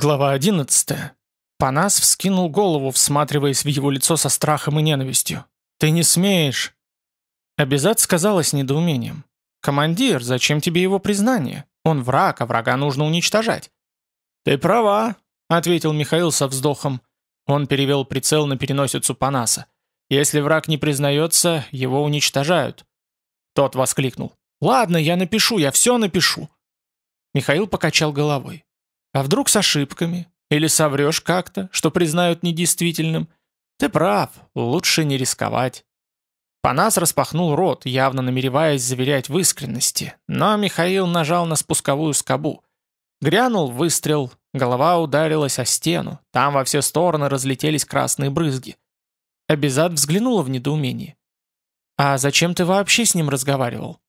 Глава 11. Панас вскинул голову, всматриваясь в его лицо со страхом и ненавистью. «Ты не смеешь!» Абизат сказала с недоумением. «Командир, зачем тебе его признание? Он враг, а врага нужно уничтожать». «Ты права», — ответил Михаил со вздохом. Он перевел прицел на переносицу Панаса. «Если враг не признается, его уничтожают». Тот воскликнул. «Ладно, я напишу, я все напишу». Михаил покачал головой. А вдруг с ошибками? Или соврешь как-то, что признают недействительным? Ты прав, лучше не рисковать. Панас распахнул рот, явно намереваясь заверять в искренности, но Михаил нажал на спусковую скобу. Грянул выстрел, голова ударилась о стену, там во все стороны разлетелись красные брызги. Абизад взглянула в недоумении. «А зачем ты вообще с ним разговаривал?»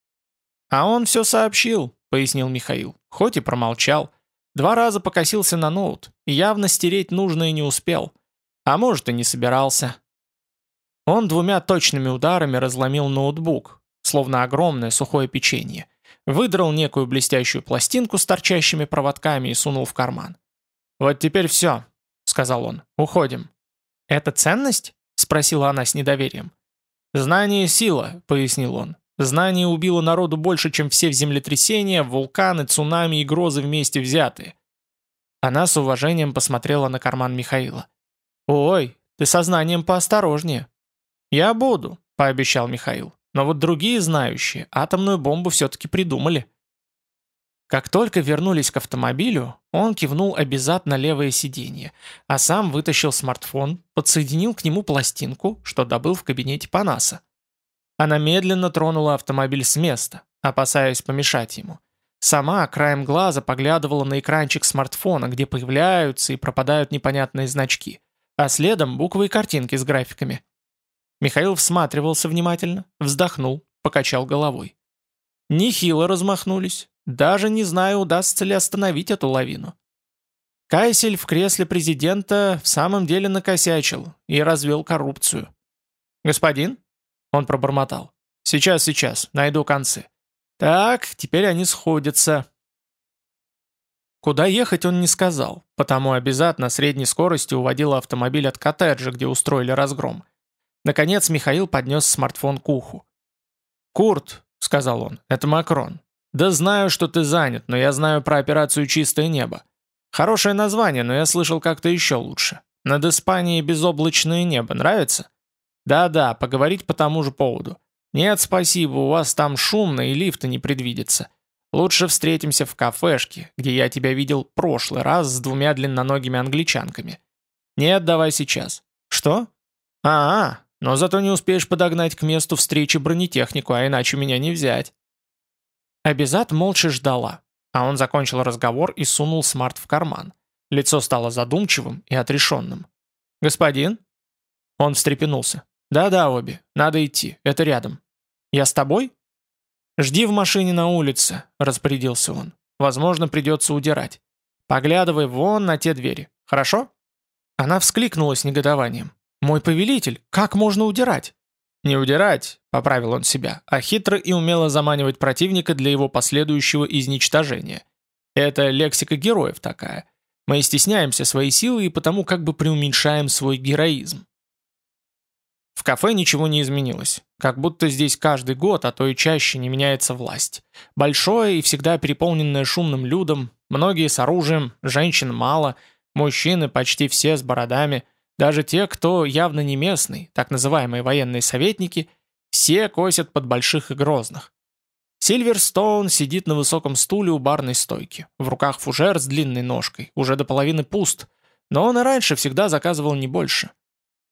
«А он все сообщил», — пояснил Михаил, хоть и промолчал. Два раза покосился на ноут, явно стереть нужное не успел. А может и не собирался. Он двумя точными ударами разломил ноутбук, словно огромное сухое печенье. Выдрал некую блестящую пластинку с торчащими проводками и сунул в карман. «Вот теперь все», — сказал он, — «уходим». «Это ценность?» — спросила она с недоверием. «Знание — сила», — пояснил он. Знание убило народу больше, чем все землетрясения, вулканы, цунами и грозы вместе взятые. Она с уважением посмотрела на карман Михаила. «Ой, ты со знанием поосторожнее». «Я буду», — пообещал Михаил. «Но вот другие знающие атомную бомбу все-таки придумали». Как только вернулись к автомобилю, он кивнул обязательно левое сиденье, а сам вытащил смартфон, подсоединил к нему пластинку, что добыл в кабинете Панаса. Она медленно тронула автомобиль с места, опасаясь помешать ему. Сама краем глаза поглядывала на экранчик смартфона, где появляются и пропадают непонятные значки, а следом буквы и картинки с графиками. Михаил всматривался внимательно, вздохнул, покачал головой. Нехило размахнулись, даже не знаю, удастся ли остановить эту лавину. Кайсель в кресле президента в самом деле накосячил и развел коррупцию. «Господин?» Он пробормотал. «Сейчас, сейчас, найду концы». «Так, теперь они сходятся». Куда ехать он не сказал, потому обязательно средней скорости уводил автомобиль от коттеджа, где устроили разгром. Наконец Михаил поднес смартфон к уху. «Курт», — сказал он, — «это Макрон. Да знаю, что ты занят, но я знаю про операцию «Чистое небо». Хорошее название, но я слышал как-то еще лучше. Над Испанией безоблачное небо. Нравится?» Да-да, поговорить по тому же поводу. Нет, спасибо, у вас там шумно и лифта не предвидится. Лучше встретимся в кафешке, где я тебя видел прошлый раз с двумя длинноногими англичанками. Нет, давай сейчас. Что? А, -а но зато не успеешь подогнать к месту встречи бронетехнику, а иначе меня не взять. Абизат молча ждала, а он закончил разговор и сунул смарт в карман. Лицо стало задумчивым и отрешенным. «Господин?» Он встрепенулся. «Да-да, Оби, надо идти, это рядом». «Я с тобой?» «Жди в машине на улице», — распорядился он. «Возможно, придется удирать. Поглядывай вон на те двери, хорошо?» Она вскликнула с негодованием. «Мой повелитель, как можно удирать?» «Не удирать», — поправил он себя, а хитро и умело заманивать противника для его последующего изничтожения. Это лексика героев такая. Мы стесняемся своей силы и потому как бы преуменьшаем свой героизм. В кафе ничего не изменилось. Как будто здесь каждый год, а то и чаще не меняется власть. Большое и всегда переполненное шумным людом, многие с оружием, женщин мало, мужчины почти все с бородами, даже те, кто явно не местный, так называемые военные советники, все косят под больших и грозных. Сильверстоун сидит на высоком стуле у барной стойки. В руках фужер с длинной ножкой, уже до половины пуст. Но он и раньше всегда заказывал не больше.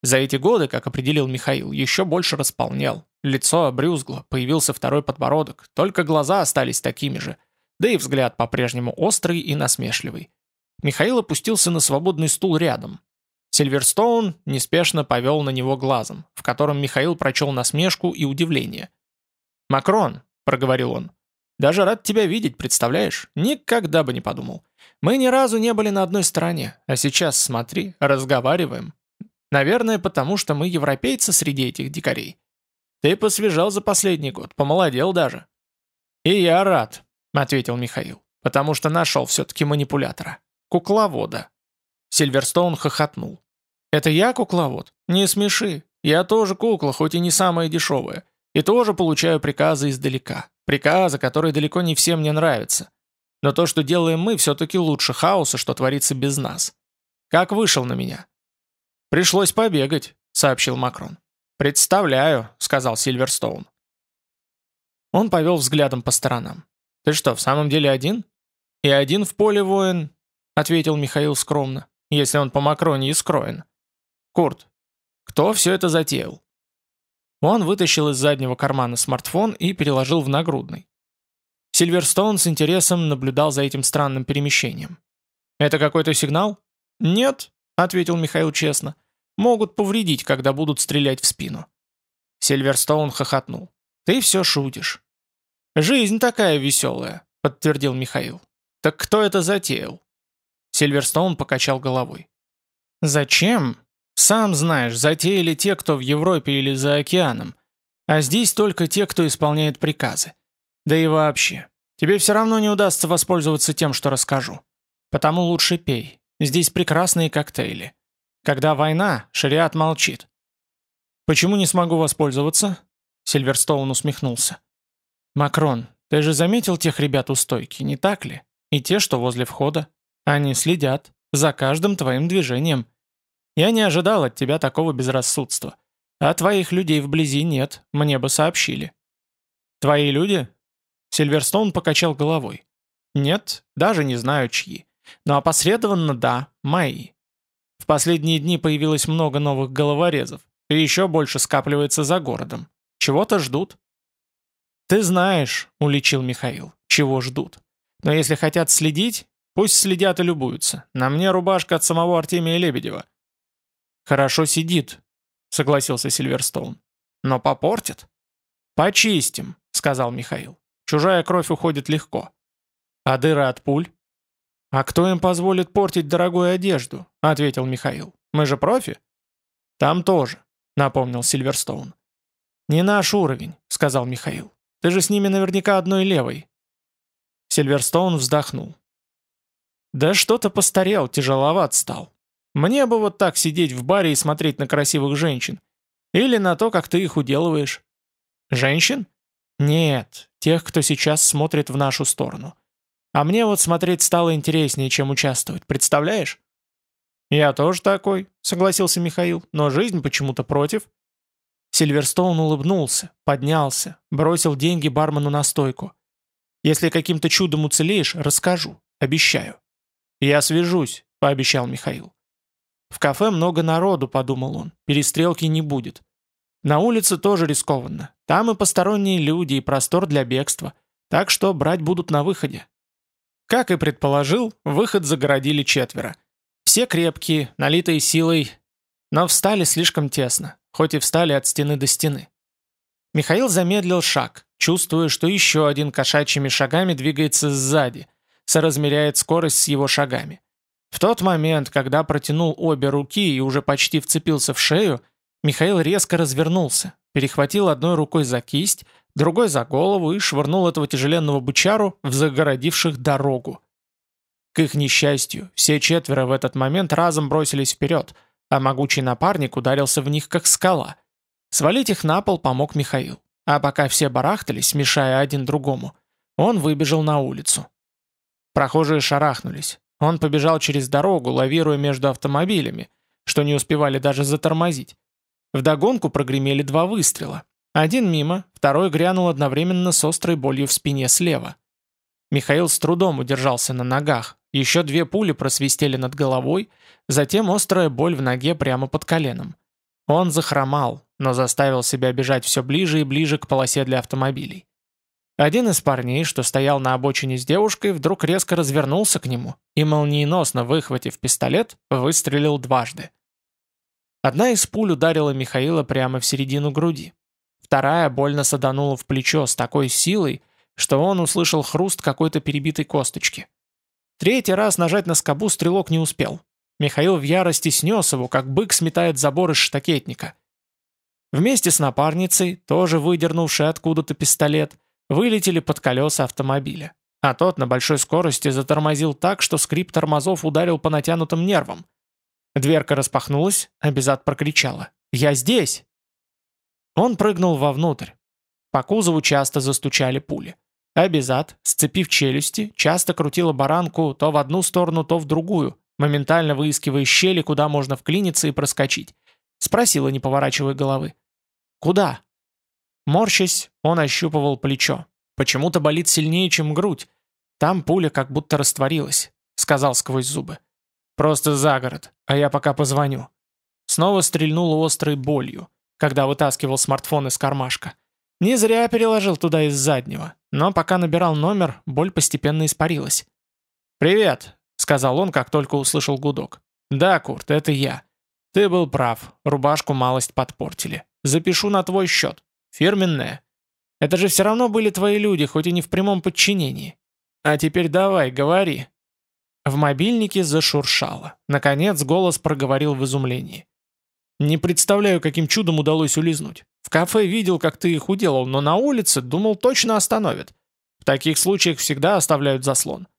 За эти годы, как определил Михаил, еще больше располнел. Лицо обрюзгло, появился второй подбородок, только глаза остались такими же. Да и взгляд по-прежнему острый и насмешливый. Михаил опустился на свободный стул рядом. Сильверстоун неспешно повел на него глазом, в котором Михаил прочел насмешку и удивление. «Макрон», — проговорил он, — «даже рад тебя видеть, представляешь? Никогда бы не подумал. Мы ни разу не были на одной стороне, а сейчас, смотри, разговариваем, Наверное, потому что мы европейцы среди этих дикарей. Ты посвежал за последний год, помолодел даже». «И я рад», — ответил Михаил, «потому что нашел все-таки манипулятора. кукловода». Сильверстоун хохотнул. «Это я кукловод? Не смеши. Я тоже кукла, хоть и не самая дешевая. И тоже получаю приказы издалека. Приказы, которые далеко не всем мне нравятся. Но то, что делаем мы, все-таки лучше хаоса, что творится без нас. Как вышел на меня?» «Пришлось побегать», — сообщил Макрон. «Представляю», — сказал Сильверстоун. Он повел взглядом по сторонам. «Ты что, в самом деле один?» «И один в поле воин», — ответил Михаил скромно, «если он по Макроне и скроен». «Курт, кто все это затеял?» Он вытащил из заднего кармана смартфон и переложил в нагрудный. Сильверстоун с интересом наблюдал за этим странным перемещением. «Это какой-то сигнал?» «Нет», — ответил Михаил честно. «Могут повредить, когда будут стрелять в спину». Сильверстоун хохотнул. «Ты все шутишь». «Жизнь такая веселая», — подтвердил Михаил. «Так кто это затеял?» Сильверстоун покачал головой. «Зачем? Сам знаешь, затеяли те, кто в Европе или за океаном. А здесь только те, кто исполняет приказы. Да и вообще, тебе все равно не удастся воспользоваться тем, что расскажу. Потому лучше пей. Здесь прекрасные коктейли. Когда война, шариат молчит. Почему не смогу воспользоваться? Сильверстоун усмехнулся. Макрон, ты же заметил тех ребят у стойки, не так ли? И те, что возле входа. Они следят за каждым твоим движением. Я не ожидал от тебя такого безрассудства. А твоих людей вблизи нет, мне бы сообщили. Твои люди? Сильверстоун покачал головой. Нет, даже не знаю чьи. Но опосредованно да, мои. В последние дни появилось много новых головорезов, и еще больше скапливается за городом. Чего-то ждут. «Ты знаешь», — уличил Михаил, — «чего ждут. Но если хотят следить, пусть следят и любуются. На мне рубашка от самого Артемия Лебедева. «Хорошо сидит», — согласился Сильверстоун. «Но попортит?» «Почистим», — сказал Михаил. «Чужая кровь уходит легко». «А дыры от пуль?» «А кто им позволит портить дорогую одежду?» — ответил Михаил. «Мы же профи?» «Там тоже», — напомнил Сильверстоун. «Не наш уровень», — сказал Михаил. «Ты же с ними наверняка одной левой». Сильверстоун вздохнул. «Да что-то постарел, тяжеловат стал. Мне бы вот так сидеть в баре и смотреть на красивых женщин. Или на то, как ты их уделываешь. Женщин? Нет, тех, кто сейчас смотрит в нашу сторону. А мне вот смотреть стало интереснее, чем участвовать, представляешь? «Я тоже такой», — согласился Михаил, «но жизнь почему-то против». Сильверстоун улыбнулся, поднялся, бросил деньги бармену на стойку. «Если каким-то чудом уцелеешь, расскажу, обещаю». «Я свяжусь», — пообещал Михаил. В кафе много народу, подумал он, перестрелки не будет. На улице тоже рискованно. Там и посторонние люди, и простор для бегства. Так что брать будут на выходе. Как и предположил, выход загородили четверо. Все крепкие, налитые силой, но встали слишком тесно, хоть и встали от стены до стены. Михаил замедлил шаг, чувствуя, что еще один кошачьими шагами двигается сзади, соразмеряет скорость с его шагами. В тот момент, когда протянул обе руки и уже почти вцепился в шею, Михаил резко развернулся, перехватил одной рукой за кисть, другой за голову и швырнул этого тяжеленного бычару в загородивших дорогу. К их несчастью, все четверо в этот момент разом бросились вперед, а могучий напарник ударился в них как скала. Свалить их на пол помог Михаил. А пока все барахтались, мешая один другому, он выбежал на улицу. Прохожие шарахнулись. Он побежал через дорогу, лавируя между автомобилями, что не успевали даже затормозить. Вдогонку прогремели два выстрела. Один мимо, второй грянул одновременно с острой болью в спине слева. Михаил с трудом удержался на ногах, еще две пули просвистели над головой, затем острая боль в ноге прямо под коленом. Он захромал, но заставил себя бежать все ближе и ближе к полосе для автомобилей. Один из парней, что стоял на обочине с девушкой, вдруг резко развернулся к нему и, молниеносно выхватив пистолет, выстрелил дважды. Одна из пуль ударила Михаила прямо в середину груди. Вторая больно саданула в плечо с такой силой, что он услышал хруст какой-то перебитой косточки. Третий раз нажать на скобу стрелок не успел. Михаил в ярости снес его, как бык сметает забор из штакетника. Вместе с напарницей, тоже выдернувшей откуда-то пистолет, вылетели под колеса автомобиля. а тот на большой скорости затормозил так, что скрип тормозов ударил по натянутым нервам. Дверка распахнулась, а Безат прокричала. «Я здесь!» Он прыгнул вовнутрь. По кузову часто застучали пули. А Безат, сцепив челюсти, часто крутила баранку то в одну сторону, то в другую, моментально выискивая щели, куда можно вклиниться и проскочить. Спросила, не поворачивая головы. «Куда?» Морщась, он ощупывал плечо. Почему-то болит сильнее, чем грудь. Там пуля как будто растворилась, сказал сквозь зубы. Просто за город, а я пока позвоню. Снова стрельнула острой болью, когда вытаскивал смартфон из кармашка. Не зря переложил туда из заднего, но пока набирал номер, боль постепенно испарилась. «Привет», — сказал он, как только услышал гудок. «Да, Курт, это я. Ты был прав, рубашку малость подпортили. Запишу на твой счет. Фирменная. Это же все равно были твои люди, хоть и не в прямом подчинении. А теперь давай, говори». В мобильнике зашуршало. Наконец голос проговорил в изумлении. «Не представляю, каким чудом удалось улизнуть. В кафе видел, как ты их уделал, но на улице думал, точно остановят. В таких случаях всегда оставляют заслон».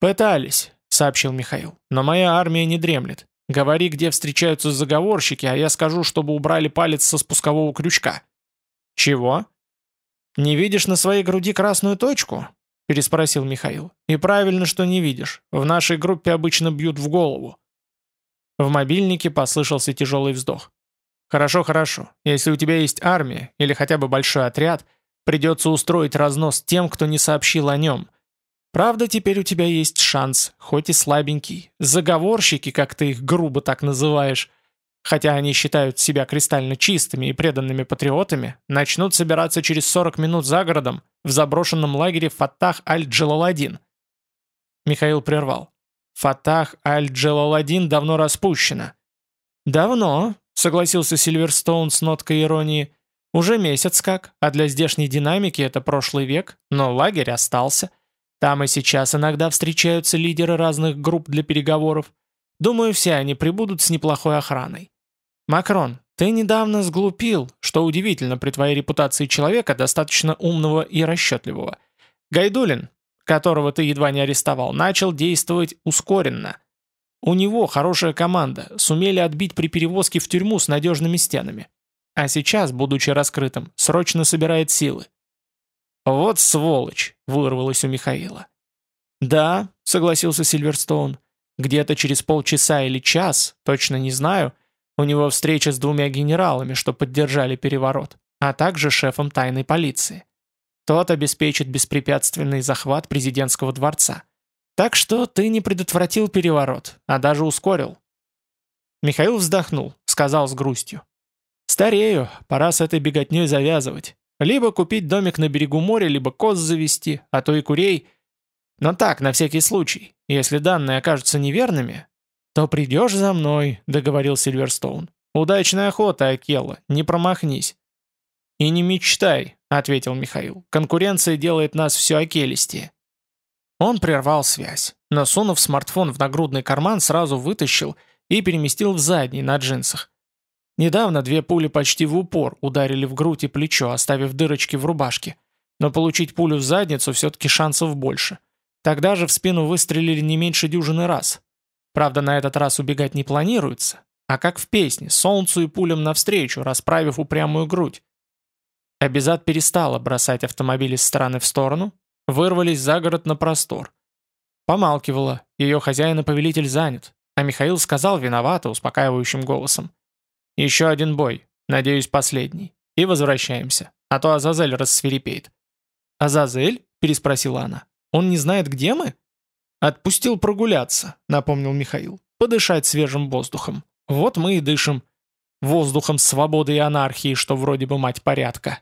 «Пытались», — сообщил Михаил, — «но моя армия не дремлет. Говори, где встречаются заговорщики, а я скажу, чтобы убрали палец со спускового крючка». «Чего?» «Не видишь на своей груди красную точку?» — переспросил Михаил. «И правильно, что не видишь. В нашей группе обычно бьют в голову». В мобильнике послышался тяжелый вздох. «Хорошо, хорошо. Если у тебя есть армия или хотя бы большой отряд, придется устроить разнос тем, кто не сообщил о нем. Правда, теперь у тебя есть шанс, хоть и слабенький. Заговорщики, как ты их грубо так называешь, хотя они считают себя кристально чистыми и преданными патриотами, начнут собираться через 40 минут за городом в заброшенном лагере Фатах Аль-Джалаладин. Михаил прервал. Фатах Аль-Джалаладин давно распущена. «Давно», — согласился Сильверстоун с ноткой иронии. «Уже месяц как, а для здешней динамики это прошлый век, но лагерь остался. Там и сейчас иногда встречаются лидеры разных групп для переговоров. Думаю, все они прибудут с неплохой охраной. «Макрон, ты недавно сглупил, что удивительно при твоей репутации человека, достаточно умного и расчетливого. Гайдулин, которого ты едва не арестовал, начал действовать ускоренно. У него хорошая команда, сумели отбить при перевозке в тюрьму с надежными стенами. А сейчас, будучи раскрытым, срочно собирает силы. «Вот сволочь!» — вырвалось у Михаила. «Да», — согласился Сильверстоун, — «где-то через полчаса или час, точно не знаю, — у него встреча с двумя генералами, что поддержали переворот, а также шефом тайной полиции. Тот обеспечит беспрепятственный захват президентского дворца. Так что ты не предотвратил переворот, а даже ускорил. Михаил вздохнул, сказал с грустью. «Старею, пора с этой беготней завязывать. Либо купить домик на берегу моря, либо коз завести, а то и курей. Но так, на всякий случай, если данные окажутся неверными, «То придешь за мной», — договорил Сильверстоун. «Удачная охота, Акела, не промахнись». «И не мечтай», — ответил Михаил. «Конкуренция делает нас все окелистее». Он прервал связь, но сунув смартфон в нагрудный карман, сразу вытащил и переместил в задний на джинсах. Недавно две пули почти в упор ударили в грудь и плечо, оставив дырочки в рубашке. Но получить пулю в задницу все-таки шансов больше. Тогда же в спину выстрелили не меньше дюжины раз. Правда, на этот раз убегать не планируется, а как в песне, солнцу и пулям навстречу, расправив упрямую грудь. Абизад перестала бросать автомобиль из стороны в сторону, вырвались за город на простор. Помалкивала, ее хозяин и повелитель занят, а Михаил сказал виновато, успокаивающим голосом. «Еще один бой, надеюсь, последний, и возвращаемся, а то Азазель рассверепеет». «Азазель?» – переспросила она. «Он не знает, где мы?» «Отпустил прогуляться», — напомнил Михаил. «Подышать свежим воздухом. Вот мы и дышим. Воздухом свободы и анархии, что вроде бы мать порядка».